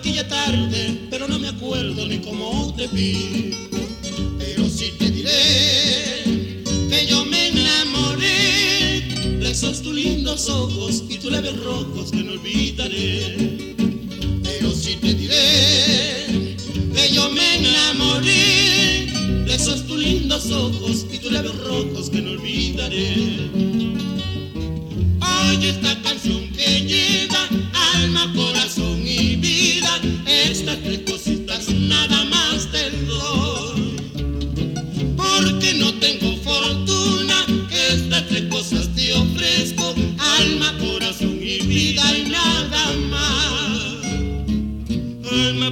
aquella tarde, pero no me acuerdo ni cómo te vi. Pero sí te diré que yo me enamoré de esos tus lindos ojos y tus labios rojos que no olvidaré. Pero sí te diré que yo me enamoré de esos tus lindos ojos y tus labios rojos que no olvidaré. Hoy está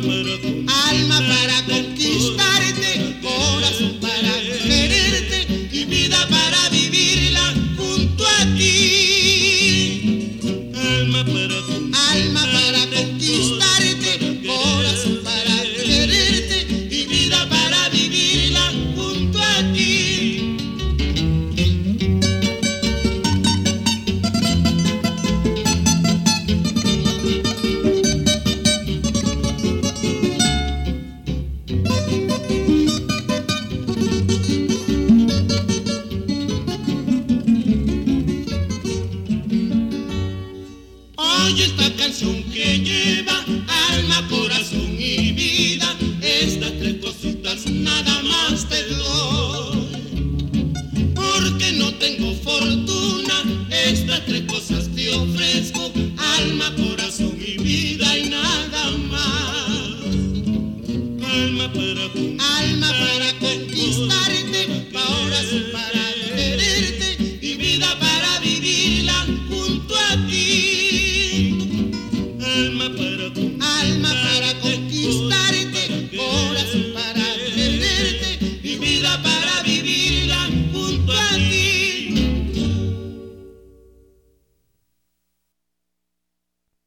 rub. Oye esta canción que lleva alma, corazón y vida. Estas tres cositas nada más te doy. Porque no tengo fortuna, estas tres cosas te ofrezco. Alma, corazón y vida y nada más. Alma para tu alma. para